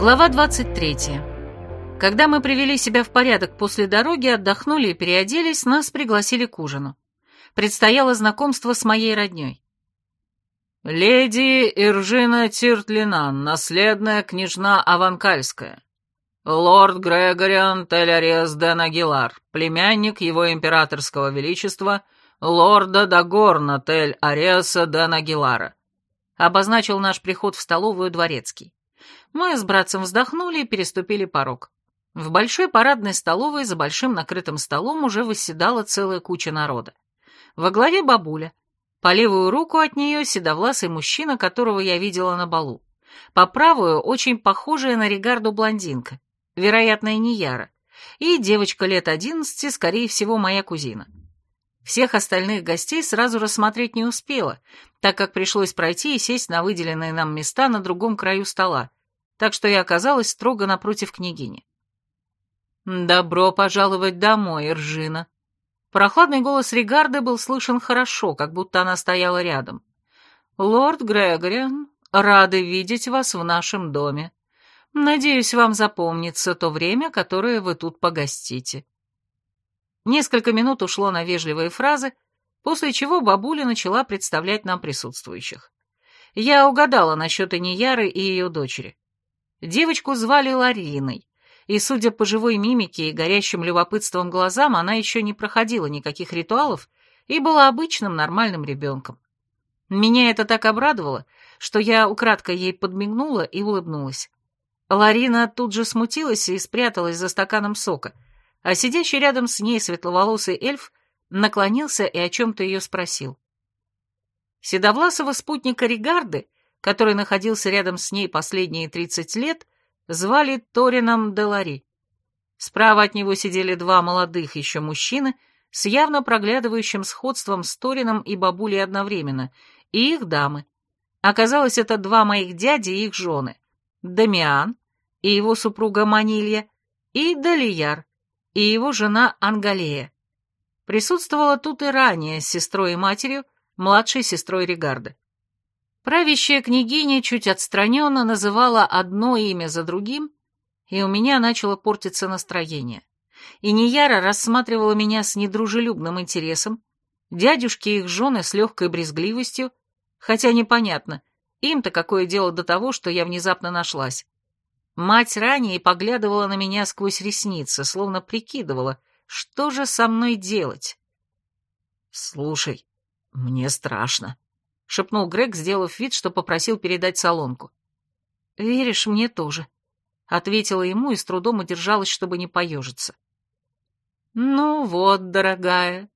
Глава 23. Когда мы привели себя в порядок после дороги, отдохнули и переоделись, нас пригласили к ужину. Предстояло знакомство с моей роднёй. «Леди Иржина Тиртлинан, наследная княжна Аванкальская. Лорд Грегориан Телярес Ден Агилар, племянник его императорского величества, лорда Дагорна Тель Ареса Ден Агилара», обозначил наш приход в столовую дворецкий. Мы с братцем вздохнули и переступили порог. В большой парадной столовой за большим накрытым столом уже восседала целая куча народа. Во главе бабуля. По левую руку от нее седовласый мужчина, которого я видела на балу. По правую очень похожая на Регарду блондинка, вероятно, и не Яра. И девочка лет одиннадцати, скорее всего, моя кузина. Всех остальных гостей сразу рассмотреть не успела, так как пришлось пройти и сесть на выделенные нам места на другом краю стола, так что я оказалась строго напротив княгини. «Добро пожаловать домой, Ржина!» Прохладный голос Ригарды был слышен хорошо, как будто она стояла рядом. «Лорд Грегориан, рады видеть вас в нашем доме. Надеюсь, вам запомнится то время, которое вы тут погостите». Несколько минут ушло на вежливые фразы, после чего бабуля начала представлять нам присутствующих. Я угадала насчет Инияры и ее дочери. Девочку звали Лариной, и, судя по живой мимике и горящим любопытством глазам, она еще не проходила никаких ритуалов и была обычным нормальным ребенком. Меня это так обрадовало, что я украдко ей подмигнула и улыбнулась. Ларина тут же смутилась и спряталась за стаканом сока, а сидящий рядом с ней светловолосый эльф наклонился и о чем-то ее спросил. Седовласого спутника Ригарды — который находился рядом с ней последние тридцать лет, звали Торином Делари. Справа от него сидели два молодых еще мужчины с явно проглядывающим сходством с Торином и бабулей одновременно, и их дамы. Оказалось, это два моих дяди и их жены, Дамиан и его супруга Манилья, и Далияр и его жена Ангалея. Присутствовала тут и ранее с сестрой и матерью, младшей сестрой Ригарда. Правящая княгиня чуть отстраненно называла одно имя за другим, и у меня начало портиться настроение. И Нияра рассматривала меня с недружелюбным интересом, дядюшки и их жены с легкой брезгливостью, хотя непонятно, им-то какое дело до того, что я внезапно нашлась. Мать ранее поглядывала на меня сквозь ресницы, словно прикидывала, что же со мной делать. «Слушай, мне страшно», — шепнул Грег, сделав вид, что попросил передать солонку. «Веришь, мне тоже», — ответила ему и с трудом удержалась, чтобы не поежиться. «Ну вот, дорогая,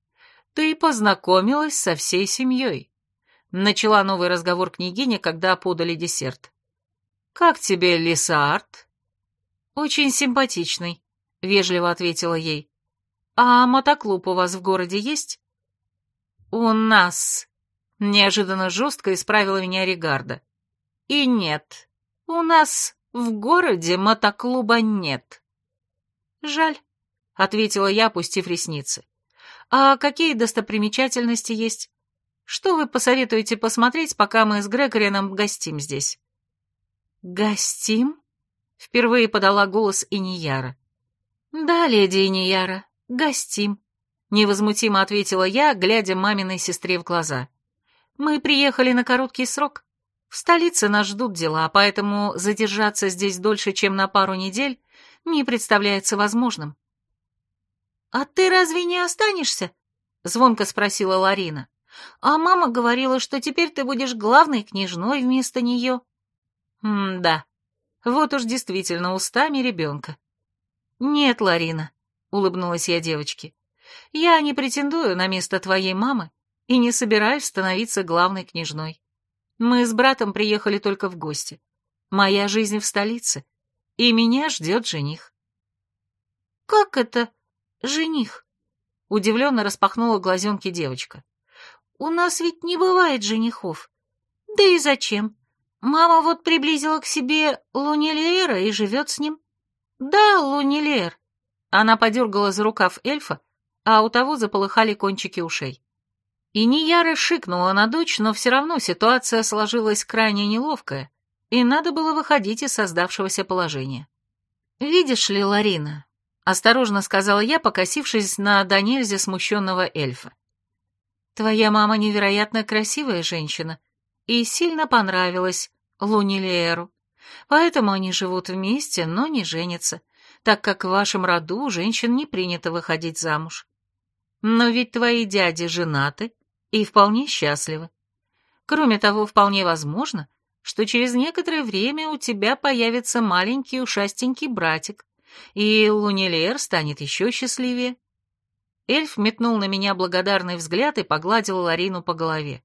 ты познакомилась со всей семьей», — начала новый разговор княгиня, когда подали десерт. «Как тебе Лисаарт?» «Очень симпатичный», — вежливо ответила ей. «А мотоклуб у вас в городе есть?» «У нас Неожиданно жестко исправила меня Регарда. И нет, у нас в городе мотоклуба нет. Жаль, ответила я, опустив ресницы. А какие достопримечательности есть? Что вы посоветуете посмотреть, пока мы с Грегорианом гостим здесь? Гостим? Впервые подала голос Инияра. Да, леди Инияра, гостим, невозмутимо ответила я, глядя маминой сестре в глаза. Мы приехали на короткий срок. В столице нас ждут дела, поэтому задержаться здесь дольше, чем на пару недель, не представляется возможным. «А ты разве не останешься?» — звонко спросила Ларина. «А мама говорила, что теперь ты будешь главной княжной вместо нее». «М-да, вот уж действительно устами ребенка». «Нет, Ларина», — улыбнулась я девочке, — «я не претендую на место твоей мамы, и не собираюсь становиться главной княжной. Мы с братом приехали только в гости. Моя жизнь в столице, и меня ждет жених. «Как это жених?» — удивленно распахнула глазенки девочка. «У нас ведь не бывает женихов. Да и зачем? Мама вот приблизила к себе Лунилера и живет с ним». «Да, Лунилер». Она подергала за рукав эльфа, а у того заполыхали кончики ушей. И Нияра шикнула на дочь, но все равно ситуация сложилась крайне неловкая, и надо было выходить из создавшегося положения. «Видишь ли, Ларина», — осторожно сказала я, покосившись на до нельзя смущенного эльфа. «Твоя мама невероятно красивая женщина и сильно понравилась Лунилиэру, поэтому они живут вместе, но не женятся, так как в вашем роду женщин не принято выходить замуж. Но ведь твои дяди женаты и вполне счастливы. Кроме того, вполне возможно, что через некоторое время у тебя появится маленький ушастенький братик, и Лунилер станет еще счастливее. Эльф метнул на меня благодарный взгляд и погладил Ларину по голове.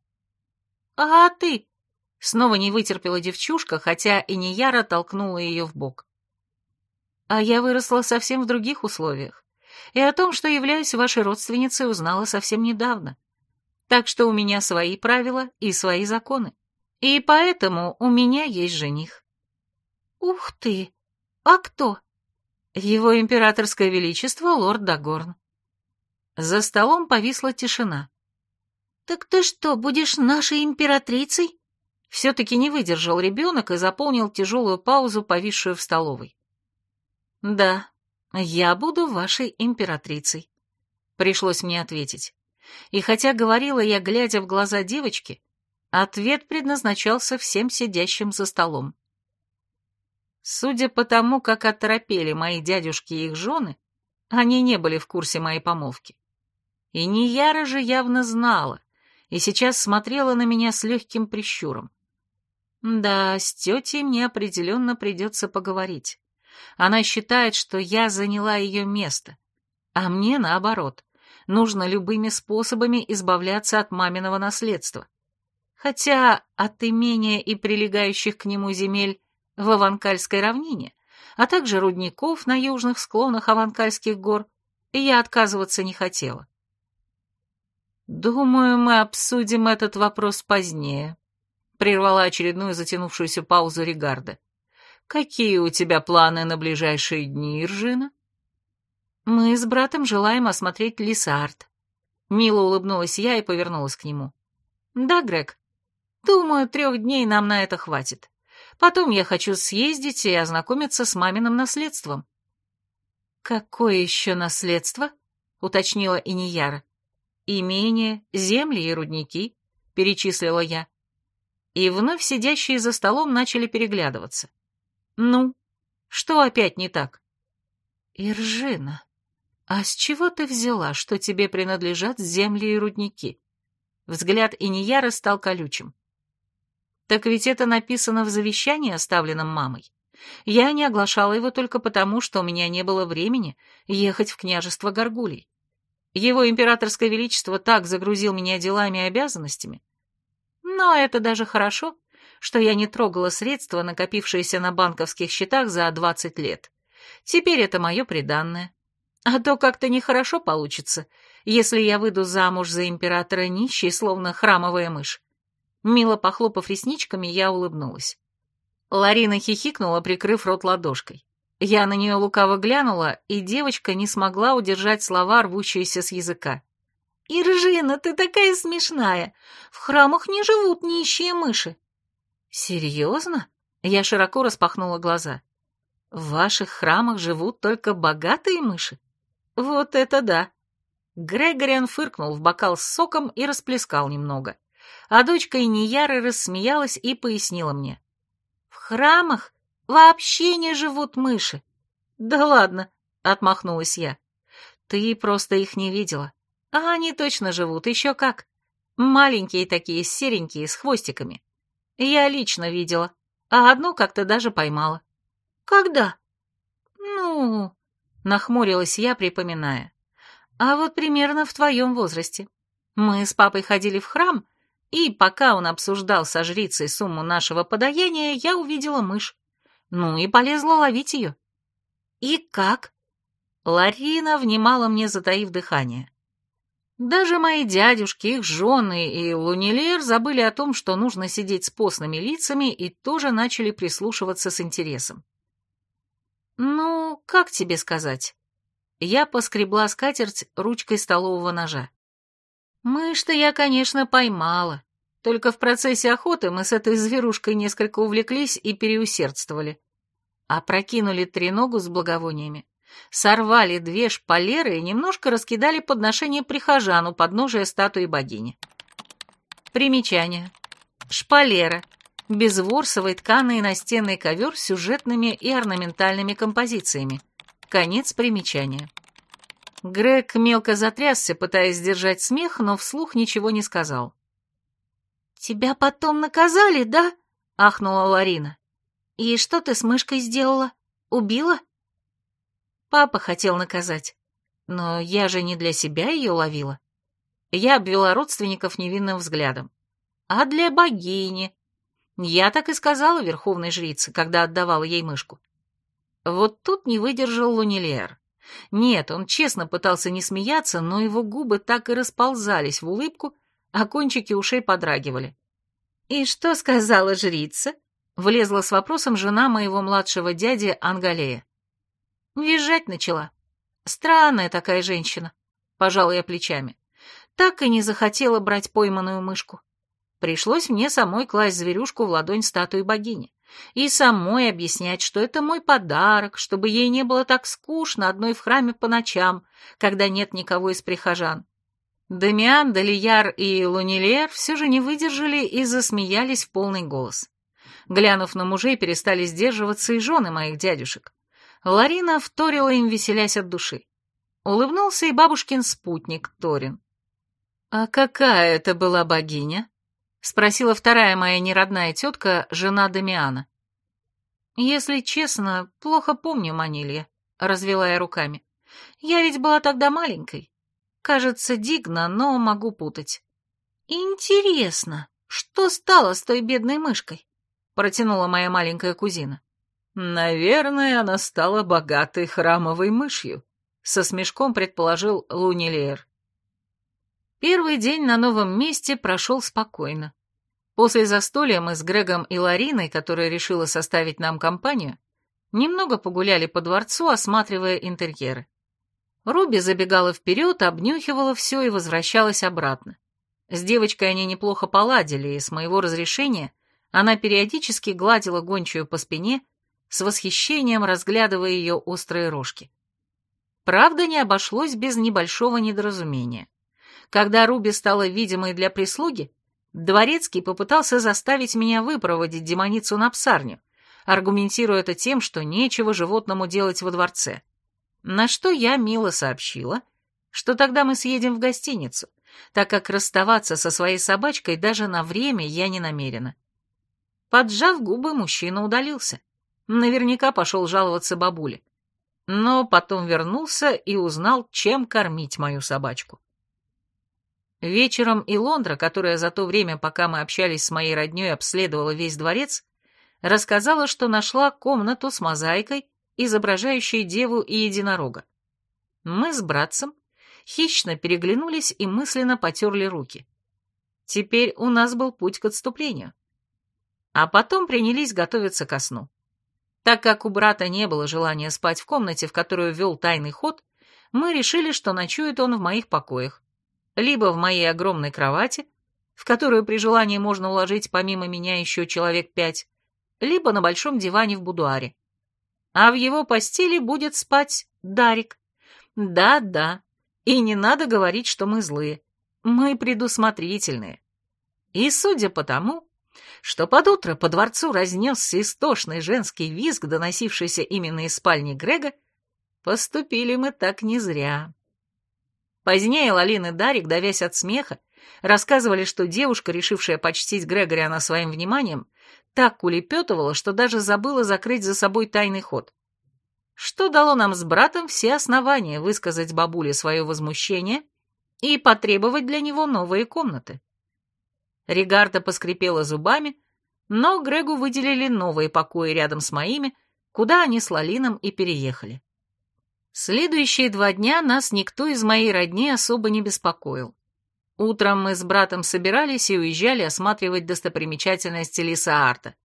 «А ты?» — снова не вытерпела девчушка, хотя и не яро толкнула ее в бок. «А я выросла совсем в других условиях, и о том, что являюсь вашей родственницей, узнала совсем недавно. Так что у меня свои правила и свои законы. И поэтому у меня есть жених. Ух ты! А кто? Его императорское величество лорд Дагорн. За столом повисла тишина. «Так ты что, будешь нашей императрицей?» Все-таки не выдержал ребенок и заполнил тяжелую паузу, повисшую в столовой. «Да, я буду вашей императрицей», — пришлось мне ответить. И хотя говорила я, глядя в глаза девочки, ответ предназначался всем сидящим за столом. Судя по тому, как оторопели мои дядюшки и их жены, они не были в курсе моей помолвки. И Нияра же явно знала, и сейчас смотрела на меня с легким прищуром. Да, с тетей мне определенно придется поговорить. Она считает, что я заняла ее место, а мне наоборот нужно любыми способами избавляться от маминого наследства. Хотя от имения и прилегающих к нему земель в Аванкальской равнине, а также рудников на южных склонах Аванкальских гор, я отказываться не хотела. «Думаю, мы обсудим этот вопрос позднее», — прервала очередную затянувшуюся паузу Регарда. «Какие у тебя планы на ближайшие дни, Иржина?» «Мы с братом желаем осмотреть Лисард». Мило улыбнулась я и повернулась к нему. «Да, Грег. Думаю, трех дней нам на это хватит. Потом я хочу съездить и ознакомиться с маминым наследством». «Какое еще наследство?» — уточнила Инияра. «Имение, земли и рудники», — перечислила я. И вновь сидящие за столом начали переглядываться. «Ну, что опять не так?» «Иржина», «А с чего ты взяла, что тебе принадлежат земли и рудники?» Взгляд Инияра стал колючим. «Так ведь это написано в завещании, оставленном мамой. Я не оглашала его только потому, что у меня не было времени ехать в княжество Гаргулий. Его императорское величество так загрузил меня делами и обязанностями. Но это даже хорошо, что я не трогала средства, накопившиеся на банковских счетах за двадцать лет. Теперь это мое приданное. А то как-то нехорошо получится, если я выйду замуж за императора нищей, словно храмовая мышь. Мило похлопав ресничками, я улыбнулась. Ларина хихикнула, прикрыв рот ладошкой. Я на нее лукаво глянула, и девочка не смогла удержать слова, рвущиеся с языка. «Иржина, ты такая смешная! В храмах не живут нищие мыши!» «Серьезно?» Я широко распахнула глаза. «В ваших храмах живут только богатые мыши?» Вот это да! Грегориан фыркнул в бокал с соком и расплескал немного. А дочка Инияры рассмеялась и пояснила мне. В храмах вообще не живут мыши. Да ладно, отмахнулась я. Ты просто их не видела. А они точно живут, еще как. Маленькие такие, серенькие, с хвостиками. Я лично видела, а одну как-то даже поймала. Когда? Ну, Нахмурилась я, припоминая. А вот примерно в твоем возрасте. Мы с папой ходили в храм, и пока он обсуждал со жрицей сумму нашего подаяния, я увидела мышь. Ну и полезла ловить ее. И как? Ларина внимала мне, затаив дыхание. Даже мои дядюшки, их жены и Лунилер забыли о том, что нужно сидеть с постными лицами, и тоже начали прислушиваться с интересом. «Ну, как тебе сказать?» Я поскребла скатерть ручкой столового ножа. «Мышь-то я, конечно, поймала. Только в процессе охоты мы с этой зверушкой несколько увлеклись и переусердствовали. Опрокинули треногу с благовониями, сорвали две шпалеры и немножко раскидали подношение прихожан у подножия статуи богини. Примечание. Шпалера. Безворсовый тканый настенный ковер с сюжетными и орнаментальными композициями. Конец примечания. Грег мелко затрясся, пытаясь сдержать смех, но вслух ничего не сказал. «Тебя потом наказали, да?» — ахнула Ларина. «И что ты с мышкой сделала? Убила?» Папа хотел наказать, но я же не для себя ее ловила. Я обвела родственников невинным взглядом. А для богини. Я так и сказала верховной жрице, когда отдавала ей мышку. Вот тут не выдержал Лунилер. Нет, он честно пытался не смеяться, но его губы так и расползались в улыбку, а кончики ушей подрагивали. «И что сказала жрица?» — влезла с вопросом жена моего младшего дяди Ангалея. Визжать начала. Странная такая женщина, пожала я плечами. Так и не захотела брать пойманную мышку. Пришлось мне самой класть зверюшку в ладонь статуи богини. И самой объяснять, что это мой подарок, чтобы ей не было так скучно одной в храме по ночам, когда нет никого из прихожан. Дамиан, Далияр и Лунилер все же не выдержали и засмеялись в полный голос. Глянув на мужей, перестали сдерживаться и жены моих дядюшек. Ларина вторила им, веселясь от души. Улыбнулся и бабушкин спутник Торин. «А какая это была богиня?» — спросила вторая моя неродная тетка, жена Дамиана. «Если честно, плохо помню Манилья», — развела я руками. «Я ведь была тогда маленькой. Кажется, Дигна, но могу путать. Интересно, что стало с той бедной мышкой? Протянула моя маленькая кузина. Наверное, она стала богатой храмовой мышью, со смешком предположил Лунилеер. Первый день на новом месте прошел спокойно. После застолья мы с Грегом и Лариной, которая решила составить нам компанию, немного погуляли по дворцу, осматривая интерьеры. Руби забегала вперед, обнюхивала все и возвращалась обратно. С девочкой они неплохо поладили, и с моего разрешения она периодически гладила гончую по спине, с восхищением разглядывая ее острые рожки. Правда, не обошлось без небольшого недоразумения. Когда Руби стала видимой для прислуги, Дворецкий попытался заставить меня выпроводить демоницу на псарню, аргументируя это тем, что нечего животному делать во дворце. На что я мило сообщила, что тогда мы съедем в гостиницу, так как расставаться со своей собачкой даже на время я не намерена. Поджав губы, мужчина удалился. Наверняка пошел жаловаться бабуле. Но потом вернулся и узнал, чем кормить мою собачку. Вечером и Лондра, которая за то время, пока мы общались с моей роднёй, обследовала весь дворец, рассказала, что нашла комнату с мозаикой изображающей деву и единорога. Мы с братцем хищно переглянулись и мысленно потерли руки. Теперь у нас был путь к отступлению. А потом принялись готовиться ко сну. Так как у брата не было желания спать в комнате, в которую вел тайный ход, мы решили, что ночует он в моих покоях, либо в моей огромной кровати, в которую при желании можно уложить помимо меня еще человек пять, либо на большом диване в будуаре а в его постели будет спать Дарик. Да-да, и не надо говорить, что мы злые. Мы предусмотрительные. И судя по тому, что под утро по дворцу разнесся истошный женский визг, доносившийся именно из спальни Грега, поступили мы так не зря. Позднее Лалин и Дарик, давясь от смеха, рассказывали, что девушка, решившая почтить Грегориана своим вниманием, так улепетывала, что даже забыла закрыть за собой тайный ход. Что дало нам с братом все основания высказать бабуле свое возмущение и потребовать для него новые комнаты. Регарда поскрипела зубами, но Грегу выделили новые покои рядом с моими, куда они с Лалином и переехали. Следующие два дня нас никто из моей родни особо не беспокоил. Утром мы с братом собирались и уезжали осматривать достопримечательности Лиса Арта.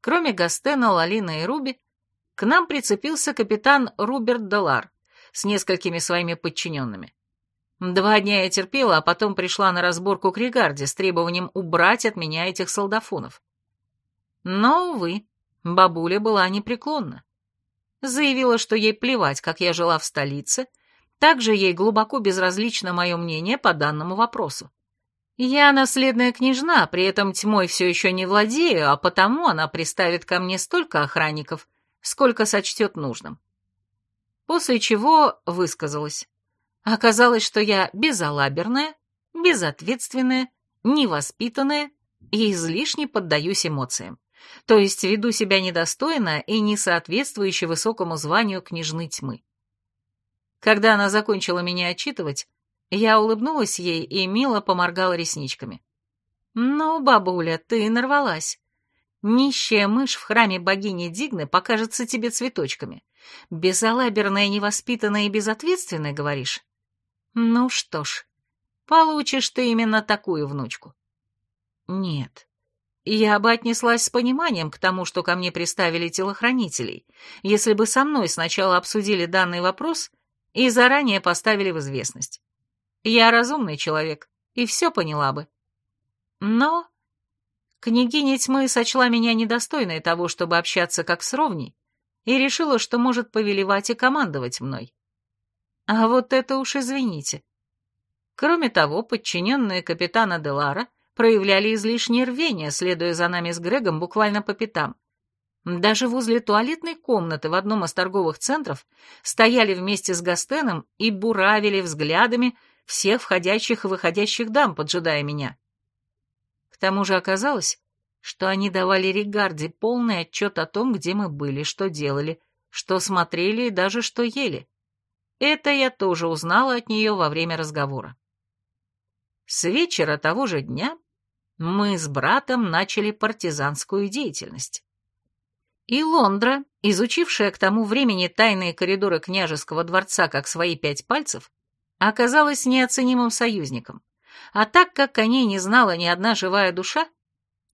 Кроме Гастена, Лалина и Руби, к нам прицепился капитан Руберт Далар с несколькими своими подчиненными. Два дня я терпела, а потом пришла на разборку к Ригарде с требованием убрать от меня этих солдафонов. Но, увы, бабуля была непреклонна. Заявила, что ей плевать, как я жила в столице, также ей глубоко безразлично мое мнение по данному вопросу. Я наследная княжна, при этом тьмой все еще не владею, а потому она приставит ко мне столько охранников, сколько сочтет нужным. После чего высказалась. Оказалось, что я безалаберная, безответственная, невоспитанная и излишне поддаюсь эмоциям. То есть веду себя недостойно и не соответствующе высокому званию княжны тьмы. Когда она закончила меня отчитывать, я улыбнулась ей и мило поморгала ресничками. «Ну, бабуля, ты нарвалась. Нищая мышь в храме богини Дигны покажется тебе цветочками. Безалаберная, невоспитанная и безответственная, говоришь? Ну что ж, получишь ты именно такую внучку. Нет, я бы отнеслась с пониманием к тому, что ко мне приставили телохранителей, если бы со мной сначала обсудили данный вопрос и заранее поставили в известность. Я разумный человек и все поняла бы. Но княгиня тьмы сочла меня недостойной того, чтобы общаться как с ровней, и решила, что может повелевать и командовать мной. А вот это уж извините. Кроме того, подчиненные капитана Делара проявляли излишнее рвение, следуя за нами с Грегом буквально по пятам. Даже возле туалетной комнаты в одном из торговых центров стояли вместе с Гастеном и буравили взглядами всех входящих и выходящих дам, поджидая меня. К тому же оказалось, что они давали Ригарде полный отчет о том, где мы были, что делали, что смотрели и даже что ели. Это я тоже узнала от нее во время разговора. С вечера того же дня мы с братом начали партизанскую деятельность. И Лондра, изучившая к тому времени тайные коридоры княжеского дворца как свои пять пальцев, оказалась неоценимым союзником. А так как о ней не знала ни одна живая душа,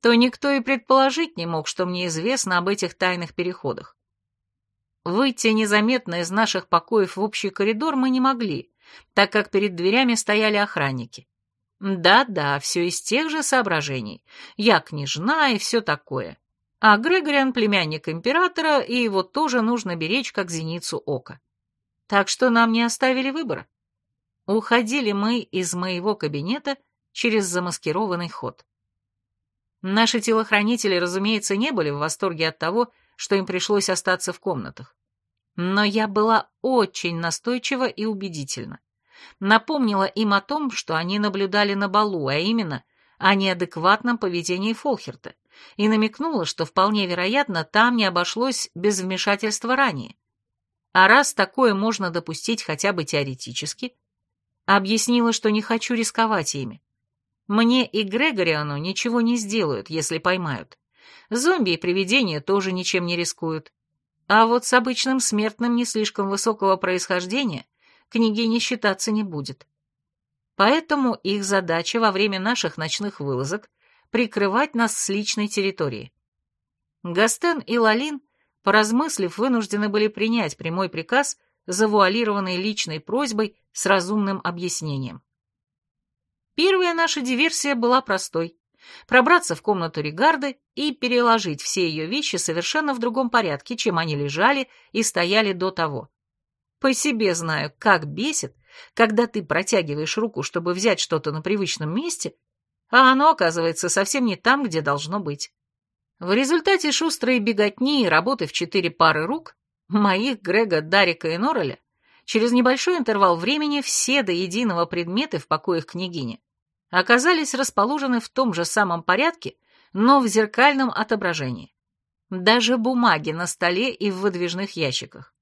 то никто и предположить не мог, что мне известно об этих тайных переходах. Выйти незаметно из наших покоев в общий коридор мы не могли, так как перед дверями стояли охранники. Да-да, все из тех же соображений. Я княжна и все такое. А Грегориан племянник императора, и его тоже нужно беречь как зеницу ока. Так что нам не оставили выбора. Уходили мы из моего кабинета через замаскированный ход. Наши телохранители, разумеется, не были в восторге от того, что им пришлось остаться в комнатах. Но я была очень настойчива и убедительна. Напомнила им о том, что они наблюдали на балу, а именно о неадекватном поведении Фолхерта, и намекнула, что вполне вероятно, там не обошлось без вмешательства ранее. А раз такое можно допустить хотя бы теоретически, объяснила, что не хочу рисковать ими. Мне и Грегориану ничего не сделают, если поймают. Зомби и привидения тоже ничем не рискуют. А вот с обычным смертным не слишком высокого происхождения княгиня считаться не будет. Поэтому их задача во время наших ночных вылазок — прикрывать нас с личной территории. Гастен и Лалин, поразмыслив, вынуждены были принять прямой приказ, завуалированный личной просьбой с разумным объяснением. Первая наша диверсия была простой пробраться в комнату Ригарды и переложить все ее вещи совершенно в другом порядке, чем они лежали и стояли до того. По себе знаю, как бесит, когда ты протягиваешь руку, чтобы взять что-то на привычном месте, а оно оказывается совсем не там, где должно быть. В результате шустрой беготни и работы в четыре пары рук, моих Грега, Дарика и Норреля, через небольшой интервал времени все до единого предметы в покоях княгини оказались расположены в том же самом порядке, но в зеркальном отображении. Даже бумаги на столе и в выдвижных ящиках.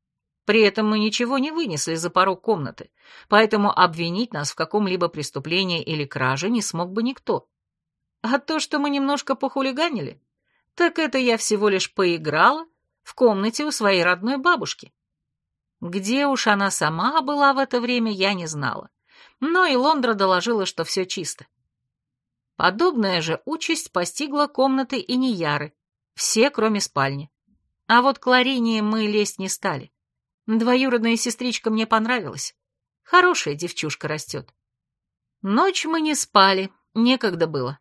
При этом мы ничего не вынесли за порог комнаты, поэтому обвинить нас в каком-либо преступлении или краже не смог бы никто. А то, что мы немножко похулиганили, так это я всего лишь поиграла в комнате у своей родной бабушки. Где уж она сама была в это время, я не знала но и Лондра доложила, что все чисто. Подобная же участь постигла комнаты и Нияры, все, кроме спальни. А вот к Ларине мы лезть не стали. Двоюродная сестричка мне понравилась. Хорошая девчушка растет. Ночь мы не спали, некогда было.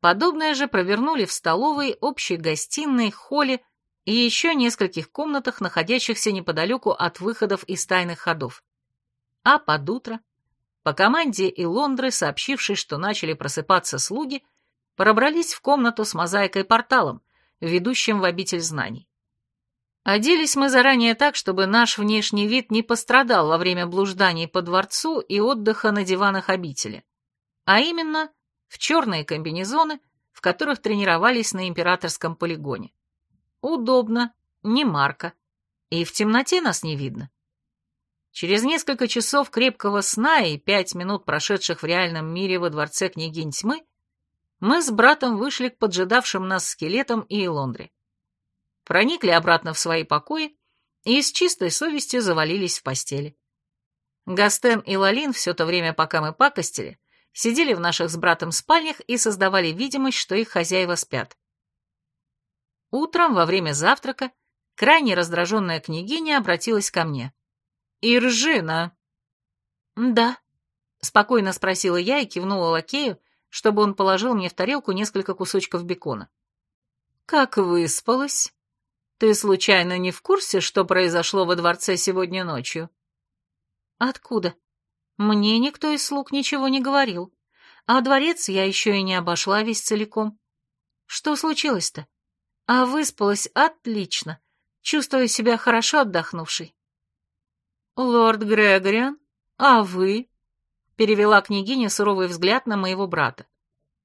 Подобное же провернули в столовой, общей гостиной, холле и еще нескольких комнатах, находящихся неподалеку от выходов из тайных ходов. А под утро, по команде и Лондры, сообщившей, что начали просыпаться слуги, пробрались в комнату с мозаикой-порталом, ведущим в обитель знаний. Оделись мы заранее так, чтобы наш внешний вид не пострадал во время блужданий по дворцу и отдыха на диванах обители, а именно в черные комбинезоны, в которых тренировались на императорском полигоне. Удобно, не марка, и в темноте нас не видно. Через несколько часов крепкого сна и пять минут, прошедших в реальном мире во дворце княгинь тьмы, мы с братом вышли к поджидавшим нас скелетам и Элондре. Проникли обратно в свои покои и с чистой совестью завалились в постели. Гастен и Лалин все то время, пока мы пакостили, сидели в наших с братом спальнях и создавали видимость, что их хозяева спят. Утром, во время завтрака, крайне раздраженная княгиня обратилась ко мне. «Иржина!» «Да», — спокойно спросила я и кивнула лакею, чтобы он положил мне в тарелку несколько кусочков бекона. «Как выспалась? Ты случайно не в курсе, что произошло во дворце сегодня ночью?» «Откуда? Мне никто из слуг ничего не говорил, а дворец я еще и не обошла весь целиком. Что случилось-то?» А выспалась отлично, чувствуя себя хорошо отдохнувшей. «Лорд Грегориан, а вы?» — перевела княгиня суровый взгляд на моего брата.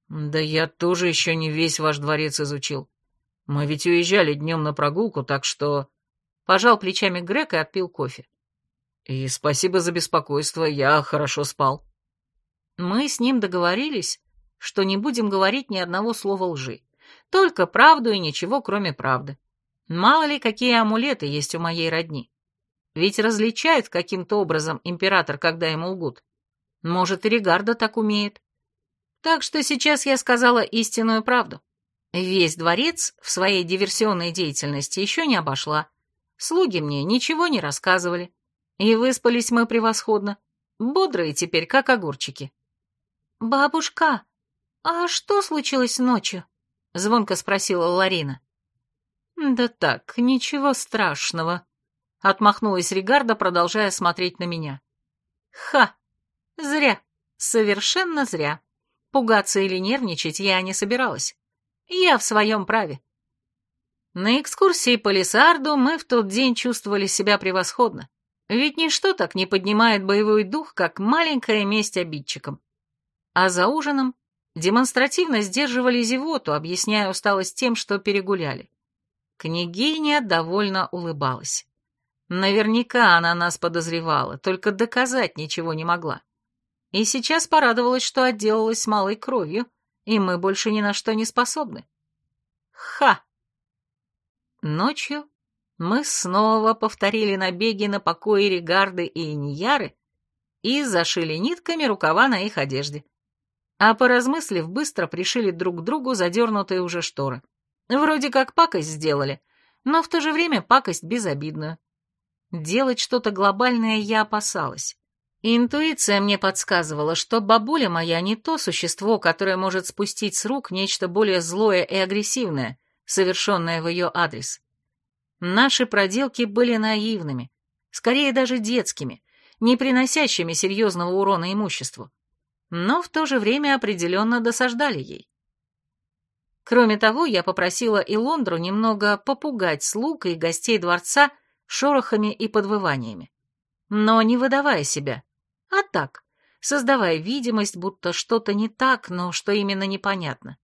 «Да я тоже еще не весь ваш дворец изучил. Мы ведь уезжали днем на прогулку, так что...» Пожал плечами Грег и отпил кофе. «И спасибо за беспокойство, я хорошо спал». Мы с ним договорились, что не будем говорить ни одного слова лжи. Только правду и ничего, кроме правды. Мало ли, какие амулеты есть у моей родни. Ведь различает каким-то образом император, когда ему лгут. Может, и Регарда так умеет. Так что сейчас я сказала истинную правду. Весь дворец в своей диверсионной деятельности еще не обошла. Слуги мне ничего не рассказывали. И выспались мы превосходно. Бодрые теперь, как огурчики. «Бабушка, а что случилось ночью?» — звонко спросила Ларина. «Да так, ничего страшного», — отмахнулась Ригарда, продолжая смотреть на меня. «Ха! Зря, совершенно зря. Пугаться или нервничать я не собиралась. Я в своем праве». На экскурсии по Лесарду мы в тот день чувствовали себя превосходно. Ведь ничто так не поднимает боевой дух, как маленькая месть обидчикам. А за ужином демонстративно сдерживали зевоту, объясняя усталость тем, что перегуляли. Княгиня довольно улыбалась. Наверняка она нас подозревала, только доказать ничего не могла. И сейчас порадовалась, что отделалась малой кровью, и мы больше ни на что не способны. Ха! Ночью мы снова повторили набеги на покои Регарды и Иньяры и зашили нитками рукава на их одежде а поразмыслив, быстро пришили друг к другу задернутые уже шторы. Вроде как пакость сделали, но в то же время пакость безобидную. Делать что-то глобальное я опасалась. Интуиция мне подсказывала, что бабуля моя не то существо, которое может спустить с рук нечто более злое и агрессивное, совершенное в ее адрес. Наши проделки были наивными, скорее даже детскими, не приносящими серьезного урона имуществу но в то же время определенно досаждали ей. Кроме того, я попросила и Лондру немного попугать слуг и гостей дворца шорохами и подвываниями. Но не выдавая себя, а так, создавая видимость, будто что-то не так, но что именно непонятно.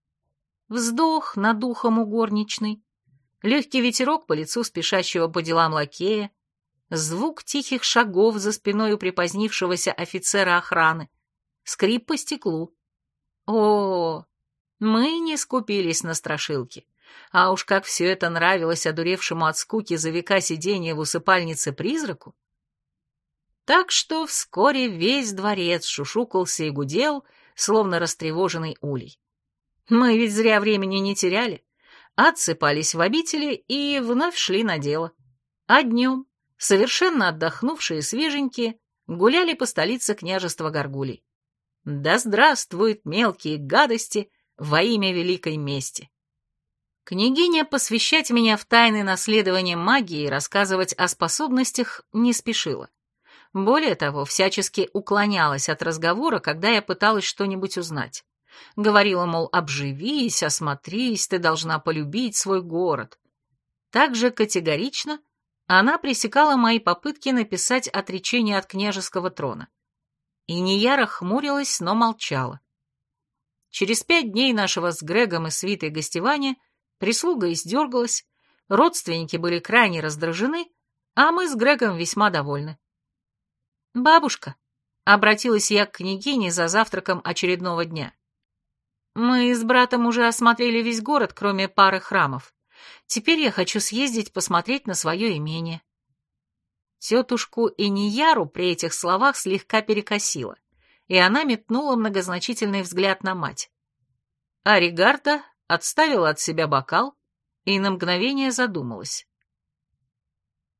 Вздох над духом у горничной, легкий ветерок по лицу спешащего по делам лакея, звук тихих шагов за спиной у припозднившегося офицера охраны, скрип по стеклу. О, мы не скупились на страшилки. А уж как все это нравилось одуревшему от скуки за века сидения в усыпальнице призраку. Так что вскоре весь дворец шушукался и гудел, словно растревоженный улей. Мы ведь зря времени не теряли, отсыпались в обители и вновь шли на дело. А днем, совершенно отдохнувшие свеженькие, гуляли по столице княжества Горгулей. Да здравствуют мелкие гадости во имя великой мести. Княгиня посвящать меня в тайны наследования магии и рассказывать о способностях не спешила. Более того, всячески уклонялась от разговора, когда я пыталась что-нибудь узнать. Говорила, мол, обживись, осмотрись, ты должна полюбить свой город. Также категорично она пресекала мои попытки написать отречение от княжеского трона. И Нияра хмурилась, но молчала. Через пять дней нашего с Грегом и свитой гостевания прислуга издергалась, родственники были крайне раздражены, а мы с Грегом весьма довольны. «Бабушка», — обратилась я к княгине за завтраком очередного дня, — «мы с братом уже осмотрели весь город, кроме пары храмов. Теперь я хочу съездить посмотреть на свое имение». Тетушку Энияру при этих словах слегка перекосила, и она метнула многозначительный взгляд на мать. А Ригарда отставила от себя бокал и на мгновение задумалась.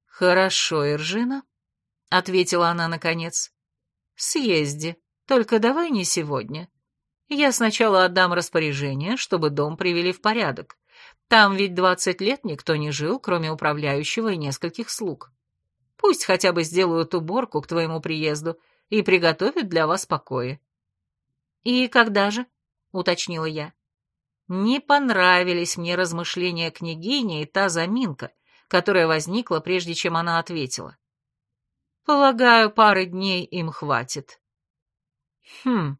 «Хорошо, Иржина», — ответила она наконец. «Съезди, только давай не сегодня. Я сначала отдам распоряжение, чтобы дом привели в порядок. Там ведь двадцать лет никто не жил, кроме управляющего и нескольких слуг. Пусть хотя бы сделают уборку к твоему приезду и приготовят для вас покои». «И когда же?» — уточнила я. Не понравились мне размышления княгини и та заминка, которая возникла, прежде чем она ответила. «Полагаю, пары дней им хватит». «Хм...»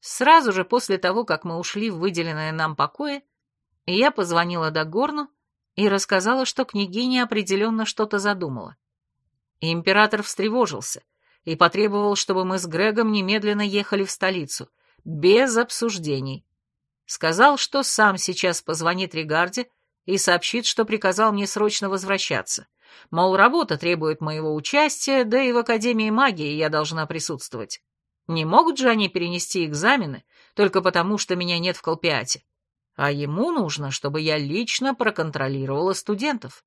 Сразу же после того, как мы ушли в выделенное нам покое, я позвонила Дагорну и рассказала, что княгиня определенно что-то задумала. Император встревожился и потребовал, чтобы мы с Грегом немедленно ехали в столицу, без обсуждений. Сказал, что сам сейчас позвонит Ригарде и сообщит, что приказал мне срочно возвращаться. Мол, работа требует моего участия, да и в Академии магии я должна присутствовать. Не могут же они перенести экзамены только потому, что меня нет в Колпиате. А ему нужно, чтобы я лично проконтролировала студентов.